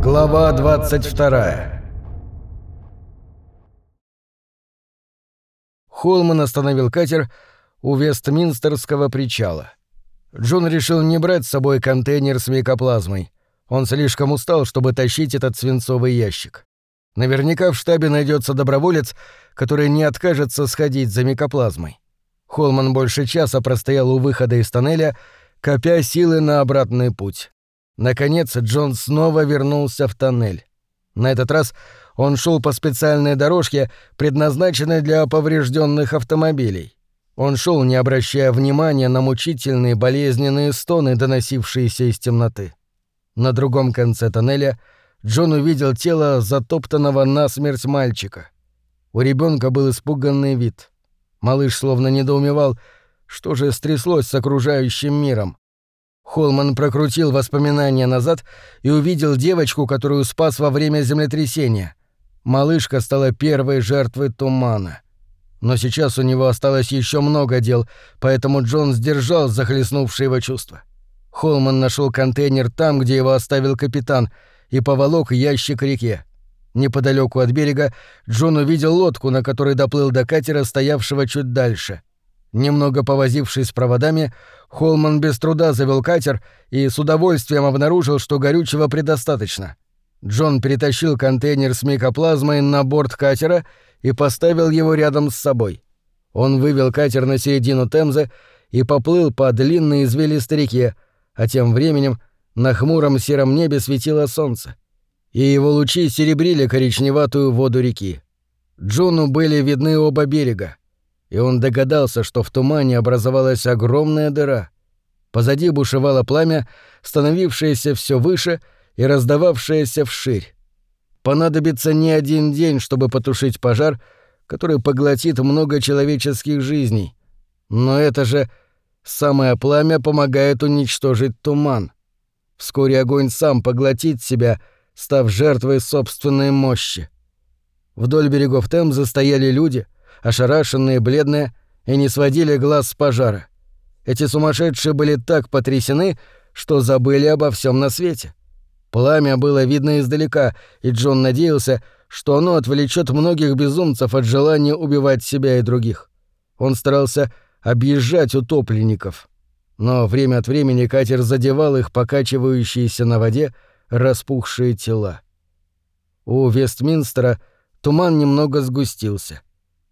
Глава 22 Холман остановил катер у Вестминстерского причала. Джон решил не брать с собой контейнер с микоплазмой. Он слишком устал, чтобы тащить этот свинцовый ящик. Наверняка в штабе найдется доброволец, который не откажется сходить за микоплазмой. Холман больше часа простоял у выхода из тоннеля, копя силы на обратный путь. Наконец Джон снова вернулся в тоннель. На этот раз он шел по специальной дорожке, предназначенной для поврежденных автомобилей. Он шел, не обращая внимания на мучительные болезненные стоны, доносившиеся из темноты. На другом конце тоннеля Джон увидел тело затоптанного насмерть мальчика. У ребенка был испуганный вид. Малыш словно недоумевал, что же стряслось с окружающим миром. Холман прокрутил воспоминания назад и увидел девочку, которую спас во время землетрясения. Малышка стала первой жертвой тумана. Но сейчас у него осталось еще много дел, поэтому Джон сдержал захлестнувшие его чувства. Холман нашел контейнер там, где его оставил капитан, и поволок ящик реке. Неподалеку от берега Джон увидел лодку, на которой доплыл до катера, стоявшего чуть дальше — Немного повозившись с проводами, Холман без труда завел катер и с удовольствием обнаружил, что горючего предостаточно. Джон перетащил контейнер с микоплазмой на борт катера и поставил его рядом с собой. Он вывел катер на середину Темзы и поплыл по длинной извилистой реке, а тем временем на хмуром сером небе светило солнце, и его лучи серебрили коричневатую воду реки. Джону были видны оба берега и он догадался, что в тумане образовалась огромная дыра. Позади бушевало пламя, становившееся все выше и раздававшееся вширь. Понадобится не один день, чтобы потушить пожар, который поглотит много человеческих жизней. Но это же самое пламя помогает уничтожить туман. Вскоре огонь сам поглотит себя, став жертвой собственной мощи. Вдоль берегов Темзы стояли люди — ошарашенные, бледные, и не сводили глаз с пожара. Эти сумасшедшие были так потрясены, что забыли обо всем на свете. Пламя было видно издалека, и Джон надеялся, что оно отвлечет многих безумцев от желания убивать себя и других. Он старался объезжать утопленников. Но время от времени катер задевал их покачивающиеся на воде распухшие тела. У Вестминстера туман немного сгустился.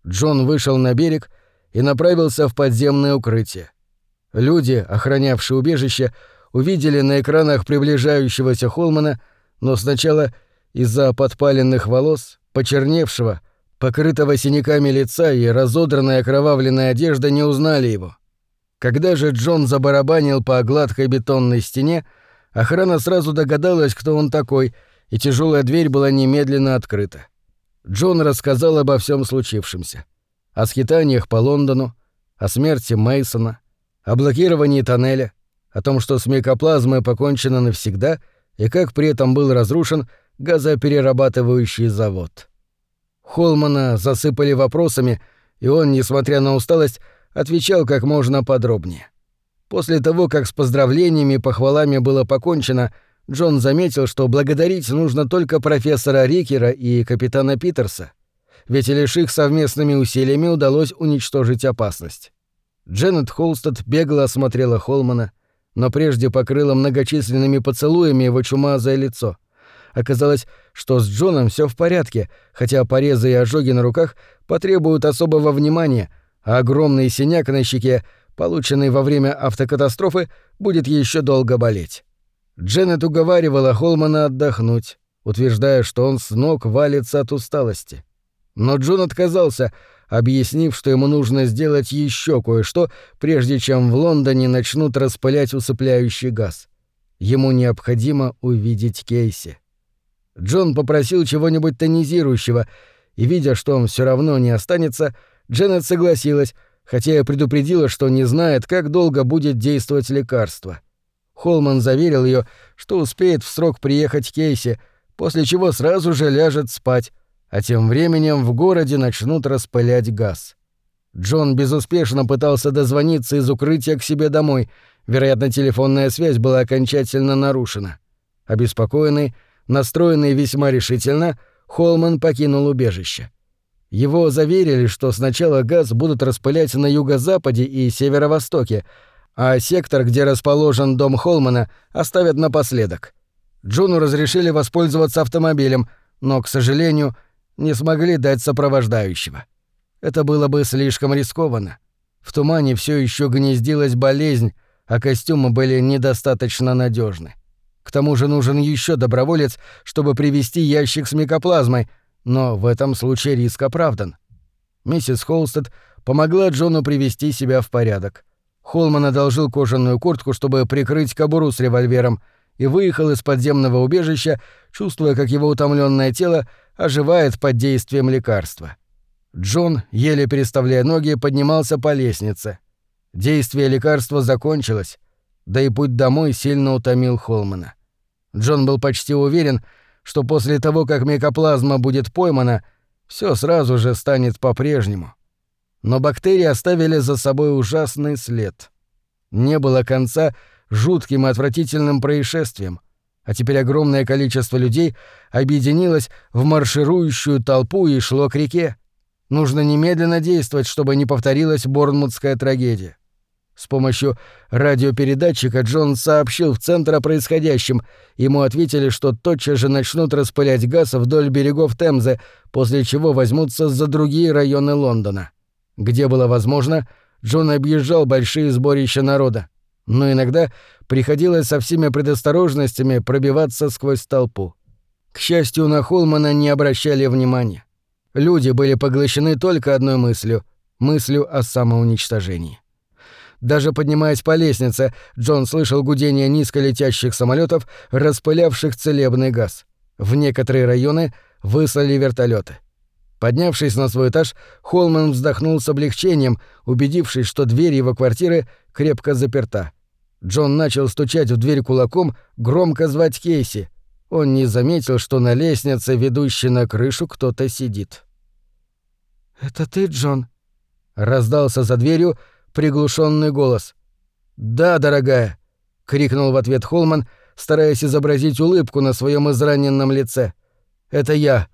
Джон вышел на берег и направился в подземное укрытие. Люди, охранявшие убежище, увидели на экранах приближающегося Холмана, но сначала из-за подпаленных волос, почерневшего, покрытого синяками лица и разодранной окровавленной одежды не узнали его. Когда же Джон забарабанил по гладкой бетонной стене, охрана сразу догадалась, кто он такой, и тяжелая дверь была немедленно открыта. Джон рассказал обо всем случившемся. О скитаниях по Лондону, о смерти Мейсона, о блокировании тоннеля, о том, что с микоплазмой покончено навсегда и как при этом был разрушен газоперерабатывающий завод. Холмана засыпали вопросами, и он, несмотря на усталость, отвечал как можно подробнее. После того, как с поздравлениями и похвалами было покончено, Джон заметил, что благодарить нужно только профессора Рикера и капитана Питерса, ведь лишь их совместными усилиями удалось уничтожить опасность. Дженнет Холстед бегло осмотрела Холмана, но прежде покрыла многочисленными поцелуями его чумазое лицо. Оказалось, что с Джоном все в порядке, хотя порезы и ожоги на руках потребуют особого внимания, а огромный синяк на щеке, полученный во время автокатастрофы, будет еще долго болеть. Дженнет уговаривала Холмана отдохнуть, утверждая, что он с ног валится от усталости. Но Джон отказался, объяснив, что ему нужно сделать еще кое-что, прежде чем в Лондоне начнут распылять усыпляющий газ. Ему необходимо увидеть Кейси. Джон попросил чего-нибудь тонизирующего, и, видя, что он все равно не останется, Дженнет согласилась, хотя и предупредила, что не знает, как долго будет действовать лекарство. Холман заверил ее, что успеет в срок приехать Кейси, после чего сразу же ляжет спать, а тем временем в городе начнут распылять газ. Джон безуспешно пытался дозвониться из укрытия к себе домой, вероятно, телефонная связь была окончательно нарушена. Обеспокоенный, Настроенный весьма решительно, Холман покинул убежище. Его заверили, что сначала газ будут распылять на юго-западе и северо-востоке, а сектор, где расположен дом Холмана, оставят напоследок. Джуну разрешили воспользоваться автомобилем, но, к сожалению, не смогли дать сопровождающего. Это было бы слишком рискованно. В тумане все еще гнездилась болезнь, а костюмы были недостаточно надежны. К тому же нужен еще доброволец, чтобы привести ящик с микоплазмой, но в этом случае риск оправдан. Миссис Холстед помогла Джону привести себя в порядок. Холман одолжил кожаную куртку, чтобы прикрыть кобуру с револьвером, и выехал из подземного убежища, чувствуя, как его утомленное тело оживает под действием лекарства. Джон, еле переставляя ноги, поднимался по лестнице. Действие лекарства закончилось, да и путь домой сильно утомил Холмана. Джон был почти уверен, что после того, как микоплазма будет поймана, все сразу же станет по-прежнему. Но бактерии оставили за собой ужасный след. Не было конца жутким и отвратительным происшествием, а теперь огромное количество людей объединилось в марширующую толпу и шло к реке. Нужно немедленно действовать, чтобы не повторилась Борнмутская трагедия. С помощью радиопередатчика Джон сообщил в центр о происходящем. Ему ответили, что тотчас же начнут распылять газ вдоль берегов Темзы, после чего возьмутся за другие районы Лондона. Где было возможно, Джон объезжал большие сборища народа. Но иногда приходилось со всеми предосторожностями пробиваться сквозь толпу. К счастью, на Холмана не обращали внимания. Люди были поглощены только одной мыслью — мыслью о самоуничтожении. Даже поднимаясь по лестнице, Джон слышал гудение низколетящих самолетов, распылявших целебный газ. В некоторые районы выслали вертолеты. Поднявшись на свой этаж, Холман вздохнул с облегчением, убедившись, что дверь его квартиры крепко заперта. Джон начал стучать в дверь кулаком, громко звать Кейси. Он не заметил, что на лестнице, ведущей на крышу, кто-то сидит. «Это ты, Джон?» Раздался за дверью приглушенный голос. «Да, дорогая!» — крикнул в ответ Холман, стараясь изобразить улыбку на своем израненном лице. «Это я.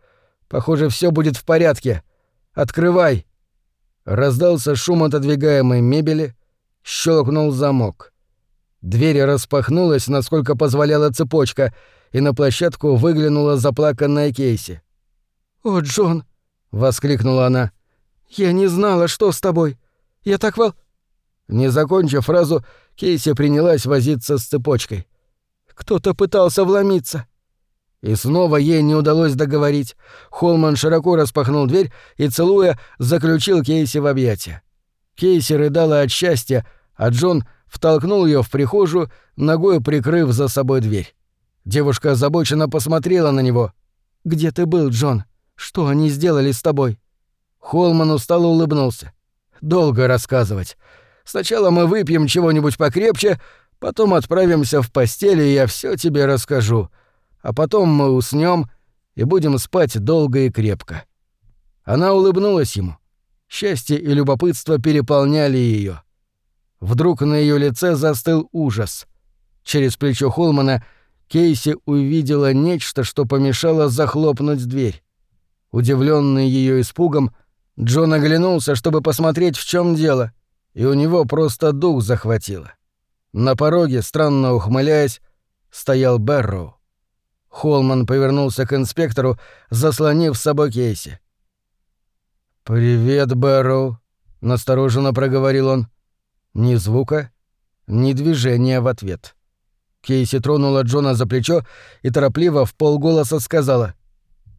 Похоже, все будет в порядке. Открывай!» Раздался шум отодвигаемой мебели, щелкнул замок. Дверь распахнулась, насколько позволяла цепочка, и на площадку выглянула заплаканная Кейси. «О, Джон!» — воскликнула она. «Я не знала, что с тобой. Я так вол...» Не закончив фразу, Кейси принялась возиться с цепочкой. «Кто-то пытался вломиться». И снова ей не удалось договорить. Холман широко распахнул дверь и, целуя, заключил Кейси в объятия. Кейси рыдала от счастья, а Джон втолкнул ее в прихожую, ногой прикрыв за собой дверь. Девушка озабоченно посмотрела на него. «Где ты был, Джон? Что они сделали с тобой?» Холман устало улыбнулся. «Долго рассказывать. Сначала мы выпьем чего-нибудь покрепче, потом отправимся в постель, и я все тебе расскажу. А потом мы уснем и будем спать долго и крепко». Она улыбнулась ему. Счастье и любопытство переполняли ее. Вдруг на ее лице застыл ужас. Через плечо Холмана Кейси увидела нечто, что помешало захлопнуть дверь. Удивленный ее испугом, Джон оглянулся, чтобы посмотреть, в чем дело — и у него просто дух захватило. На пороге, странно ухмыляясь, стоял Берроу. Холман повернулся к инспектору, заслонив с собой Кейси. «Привет, Бэрроу», — настороженно проговорил он. Ни звука, ни движения в ответ. Кейси тронула Джона за плечо и торопливо в полголоса сказала.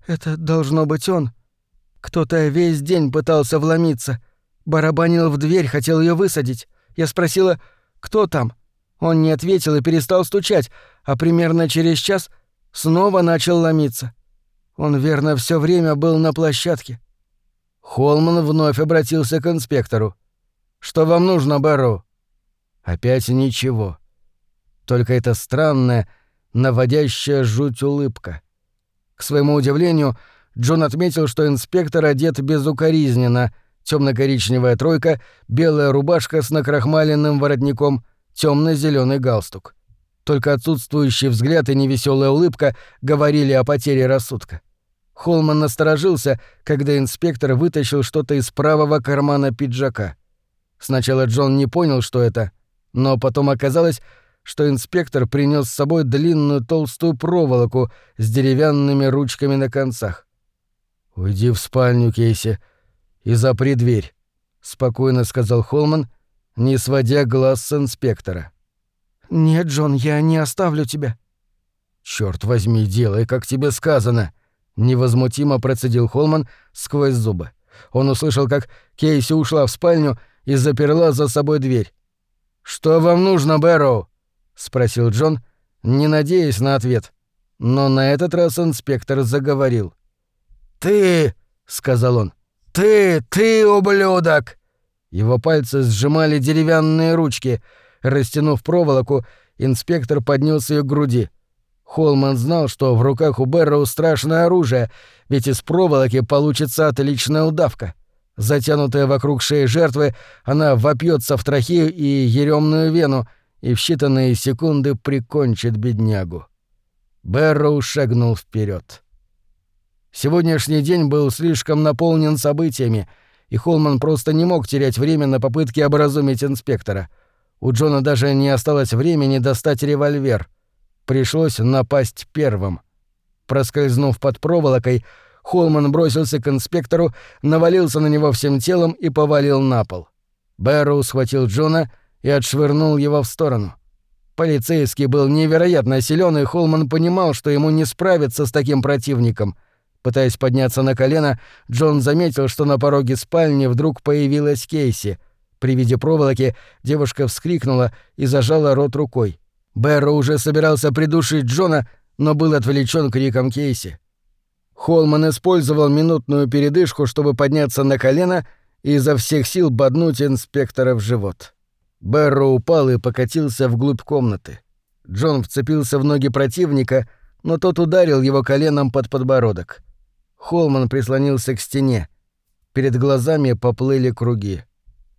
«Это должно быть он. Кто-то весь день пытался вломиться. Барабанил в дверь, хотел ее высадить. Я спросила, кто там? Он не ответил и перестал стучать, а примерно через час снова начал ломиться. Он, верно, все время был на площадке. Холман вновь обратился к инспектору. «Что вам нужно, Бэрроу?» Опять ничего. Только эта странная, наводящая жуть улыбка. К своему удивлению, Джон отметил, что инспектор одет безукоризненно — темно-коричневая тройка, белая рубашка с накрахмаленным воротником, темно-зеленый галстук. Только отсутствующий взгляд и невеселая улыбка говорили о потере рассудка. Холман насторожился, когда инспектор вытащил что-то из правого кармана пиджака. Сначала Джон не понял, что это, но потом оказалось, что инспектор принес с собой длинную толстую проволоку с деревянными ручками на концах. «Уйди в спальню, Кейси, и запри дверь», — спокойно сказал Холман, не сводя глаз с инспектора. «Нет, Джон, я не оставлю тебя». «Чёрт возьми, делай, как тебе сказано», — невозмутимо процедил Холман сквозь зубы. Он услышал, как Кейси ушла в спальню и заперла за собой дверь. «Что вам нужно, Бэрроу?» — спросил Джон, не надеясь на ответ. Но на этот раз инспектор заговорил. «Ты!» — сказал он. «Ты! Ты, ублюдок!» Его пальцы сжимали деревянные ручки. Растянув проволоку, инспектор поднес ее к груди. Холман знал, что в руках у Берроу страшное оружие, ведь из проволоки получится отличная удавка. Затянутая вокруг шеи жертвы, она вопьется в трахею и еремную вену и в считанные секунды прикончит беднягу. Берроу шагнул вперед. Сегодняшний день был слишком наполнен событиями, и Холман просто не мог терять время на попытки образумить инспектора. У Джона даже не осталось времени достать револьвер. Пришлось напасть первым. Проскользнув под проволокой, Холман бросился к инспектору, навалился на него всем телом и повалил на пол. Бэрроу схватил Джона и отшвырнул его в сторону. Полицейский был невероятно силен, и Холман понимал, что ему не справиться с таким противником. Пытаясь подняться на колено, Джон заметил, что на пороге спальни вдруг появилась Кейси. При виде проволоки девушка вскрикнула и зажала рот рукой. Бэрроу уже собирался придушить Джона, но был отвлечен криком Кейси. Холман использовал минутную передышку, чтобы подняться на колено и изо всех сил боднуть инспектора в живот. Берро упал и покатился вглубь комнаты. Джон вцепился в ноги противника, но тот ударил его коленом под подбородок. Холман прислонился к стене. Перед глазами поплыли круги.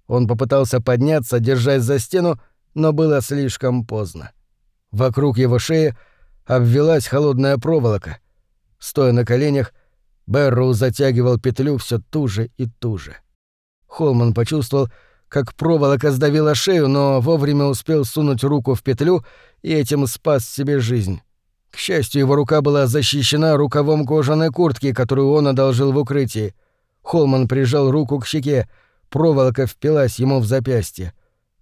Он попытался подняться, держась за стену, но было слишком поздно. Вокруг его шеи обвелась холодная проволока — Стоя на коленях, Берроу затягивал петлю все туже и туже. Холман почувствовал, как проволока сдавила шею, но вовремя успел сунуть руку в петлю и этим спас себе жизнь. К счастью, его рука была защищена рукавом кожаной куртки, которую он одолжил в укрытии. Холман прижал руку к щеке, проволока впилась ему в запястье.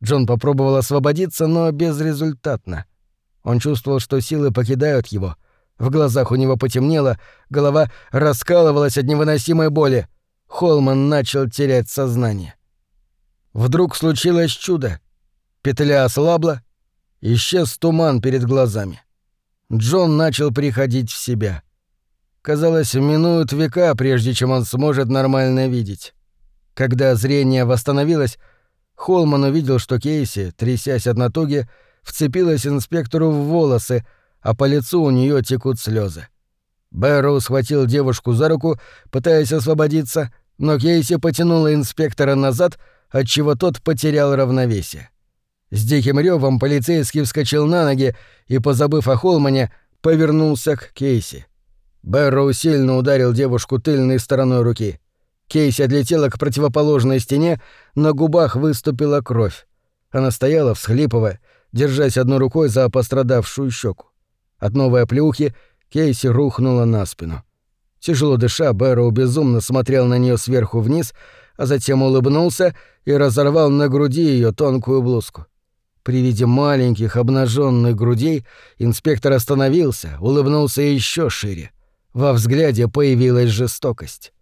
Джон попробовал освободиться, но безрезультатно. Он чувствовал, что силы покидают его — в глазах у него потемнело, голова раскалывалась от невыносимой боли. Холман начал терять сознание. Вдруг случилось чудо. Петля ослабла, исчез туман перед глазами. Джон начал приходить в себя. Казалось, минуют века, прежде чем он сможет нормально видеть. Когда зрение восстановилось, Холман увидел, что Кейси, трясясь от натуги, вцепилась инспектору в волосы, а по лицу у нее текут слезы. Бэрроу схватил девушку за руку, пытаясь освободиться, но Кейси потянула инспектора назад, отчего тот потерял равновесие. С диким ревом полицейский вскочил на ноги и, позабыв о Холмане, повернулся к Кейси. Бэрроу сильно ударил девушку тыльной стороной руки. Кейси отлетела к противоположной стене, на губах выступила кровь. Она стояла, всхлипывая, держась одной рукой за пострадавшую щеку. От новой оплеухи Кейси рухнула на спину. Тяжело дыша, Бэрроу безумно смотрел на нее сверху вниз, а затем улыбнулся и разорвал на груди ее тонкую блузку. При виде маленьких обнаженных грудей инспектор остановился, улыбнулся еще шире. Во взгляде появилась жестокость.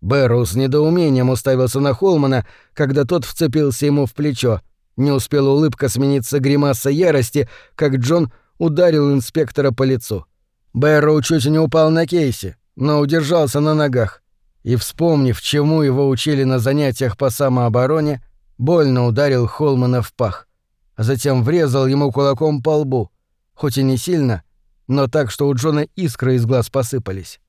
Бэрроу с недоумением уставился на Холмана, когда тот вцепился ему в плечо. Не успела улыбка смениться гримаса ярости, как Джон ударил инспектора по лицу. Бэрроу чуть не упал на кейсе, но удержался на ногах. И, вспомнив, чему его учили на занятиях по самообороне, больно ударил Холмана в пах. А затем врезал ему кулаком по лбу. Хоть и не сильно, но так, что у Джона искры из глаз посыпались.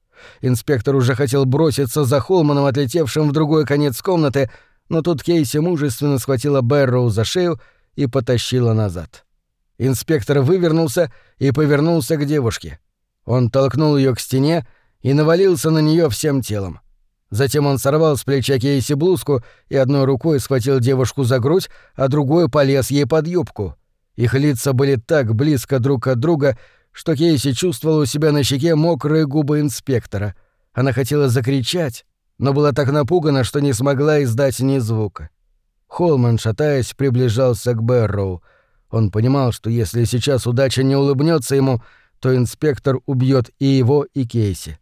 Инспектор уже хотел броситься за Холманом, отлетевшим в другой конец комнаты, но тут Кейси мужественно схватила Бэрроу за шею и потащила назад. Инспектор вывернулся и повернулся к девушке. Он толкнул ее к стене и навалился на нее всем телом. Затем он сорвал с плеча Кейси блузку и одной рукой схватил девушку за грудь, а другой полез ей под юбку. Их лица были так близко друг от друга, что Кейси чувствовала у себя на щеке мокрые губы инспектора. Она хотела закричать, но была так напугана, что не смогла издать ни звука. Холман, шатаясь, приближался к Бэрроу. Он понимал, что если сейчас удача не улыбнется ему, то инспектор убьет и его, и Кейси.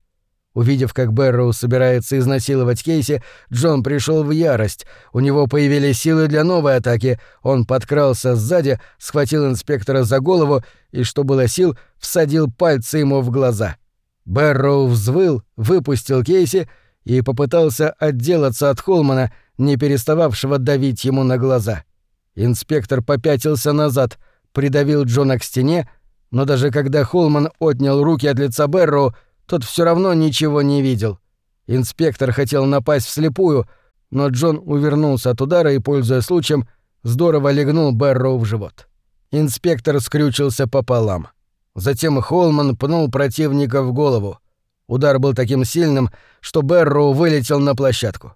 Увидев, как Бэрроу собирается изнасиловать Кейси, Джон пришел в ярость. У него появились силы для новой атаки. Он подкрался сзади, схватил инспектора за голову и, что было сил, всадил пальцы ему в глаза. Бэрроу взвыл, выпустил Кейси и попытался отделаться от Холмана, не перестававшего давить ему на глаза. Инспектор попятился назад, придавил Джона к стене, но даже когда Холман отнял руки от лица Бэрроу, тот все равно ничего не видел. Инспектор хотел напасть вслепую, но Джон увернулся от удара и, пользуясь случаем, здорово легнул Бэрроу в живот. Инспектор скрючился пополам. Затем Холман пнул противника в голову. Удар был таким сильным, что Бэрроу вылетел на площадку.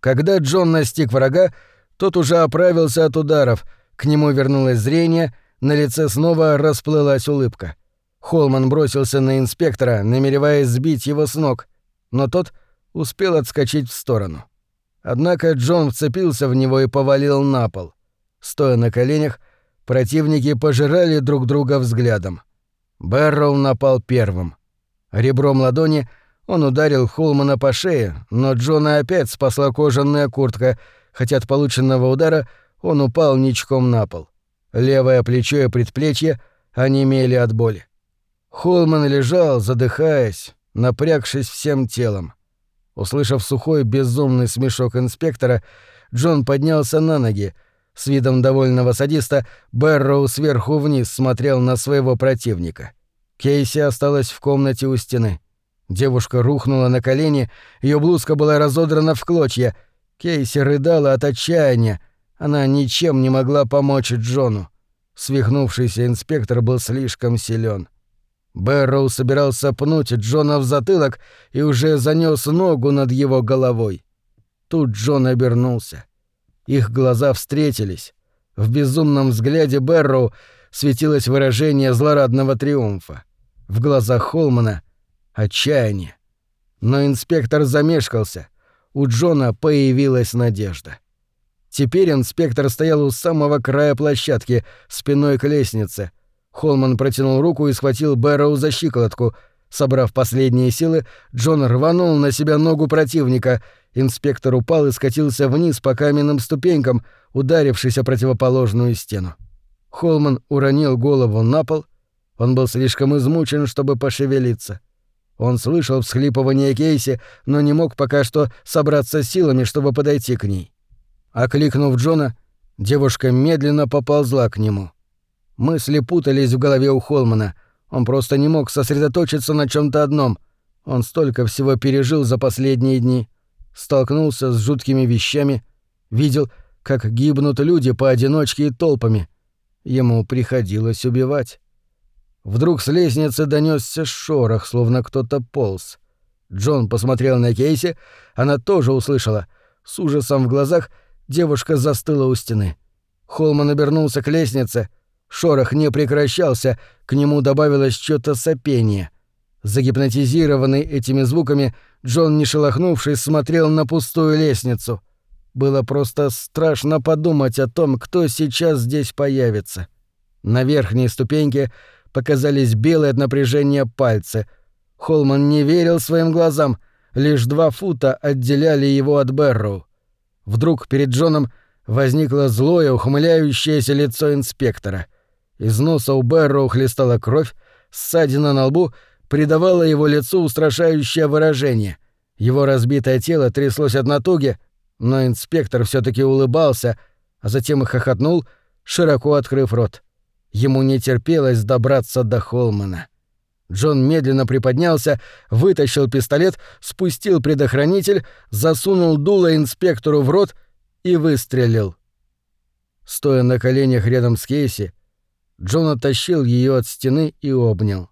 Когда Джон настиг врага, тот уже оправился от ударов, к нему вернулось зрение, на лице снова расплылась улыбка. Холман бросился на инспектора, намереваясь сбить его с ног, но тот успел отскочить в сторону. Однако Джон вцепился в него и повалил на пол. Стоя на коленях, противники пожирали друг друга взглядом. Бэрроу напал первым. Ребром ладони он ударил Холмана по шее, но Джона опять спасла кожаная куртка, хотя от полученного удара он упал ничком на пол. Левое плечо и предплечье онемели от боли. Холман лежал, задыхаясь, напрягшись всем телом. Услышав сухой безумный смешок инспектора, Джон поднялся на ноги. С видом довольного садиста Бэрроу сверху вниз смотрел на своего противника. Кейси осталась в комнате у стены. Девушка рухнула на колени, ее блузка была разодрана в клочья. Кейси рыдала от отчаяния. Она ничем не могла помочь Джону. Свихнувшийся инспектор был слишком силен. Бэрроу собирался пнуть Джона в затылок и уже занёс ногу над его головой. Тут Джон обернулся. Их глаза встретились. В безумном взгляде Бэрроу светилось выражение злорадного триумфа. В глазах Холмана — отчаяние. Но инспектор замешкался. У Джона появилась надежда. Теперь инспектор стоял у самого края площадки, спиной к лестнице, Холман протянул руку и схватил Бэрроу за щиколотку. Собрав последние силы, Джон рванул на себя ногу противника. Инспектор упал и скатился вниз по каменным ступенькам, ударившись о противоположную стену. Холман уронил голову на пол. Он был слишком измучен, чтобы пошевелиться. Он слышал всхлипывание Кейси, но не мог пока что собраться силами, чтобы подойти к ней. Окликнув Джона, девушка медленно поползла к нему. Мысли путались в голове у Холмана. Он просто не мог сосредоточиться на чем то одном. Он столько всего пережил за последние дни. Столкнулся с жуткими вещами, видел, как гибнут люди поодиночке и толпами. Ему приходилось убивать. Вдруг с лестницы донесся шорох, словно кто-то полз. Джон посмотрел на Кейси, она тоже услышала. С ужасом в глазах девушка застыла у стены. Холман обернулся к лестнице, Шорох не прекращался, к нему добавилось что-то сопение. Загипнотизированный этими звуками, Джон, не шелохнувшись, смотрел на пустую лестницу. Было просто страшно подумать о том, кто сейчас здесь появится. На верхней ступеньке показались белые от напряжения пальцы. Холман не верил своим глазам, лишь два фута отделяли его от Берроу. Вдруг перед Джоном возникло злое, ухмыляющееся лицо инспектора — из носа у Бэрроу хлестала кровь, ссадина на лбу придавала его лицу устрашающее выражение. Его разбитое тело тряслось от натуги, но инспектор все таки улыбался, а затем и хохотнул, широко открыв рот. Ему не терпелось добраться до Холмана. Джон медленно приподнялся, вытащил пистолет, спустил предохранитель, засунул дуло инспектору в рот и выстрелил. Стоя на коленях рядом с Кейси, Джон оттащил ее от стены и обнял.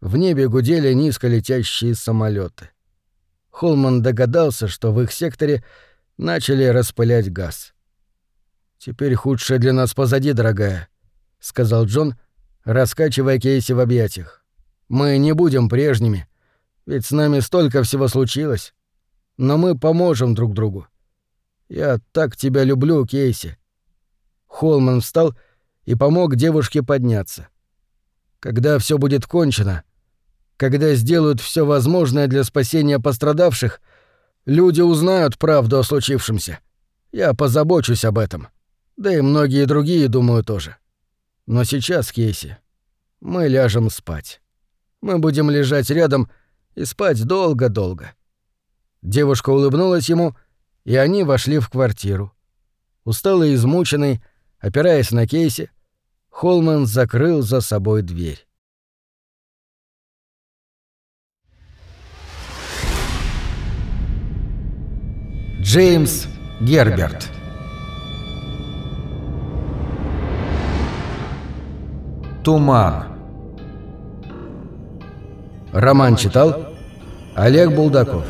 В небе гудели низко летящие самолеты. Холман догадался, что в их секторе начали распылять газ. «Теперь худшее для нас позади, дорогая», — сказал Джон, раскачивая Кейси в объятиях. «Мы не будем прежними, ведь с нами столько всего случилось. Но мы поможем друг другу. Я так тебя люблю, Кейси». Холман встал и помог девушке подняться. «Когда все будет кончено, когда сделают все возможное для спасения пострадавших, люди узнают правду о случившемся. Я позабочусь об этом. Да и многие другие, думаю, тоже. Но сейчас, Кейси, мы ляжем спать. Мы будем лежать рядом и спать долго-долго». Девушка улыбнулась ему, и они вошли в квартиру. Усталый измученный, опираясь на Кейси, Холман закрыл за собой дверь. Джеймс Герберт. Туман. Роман читал Олег Булдаков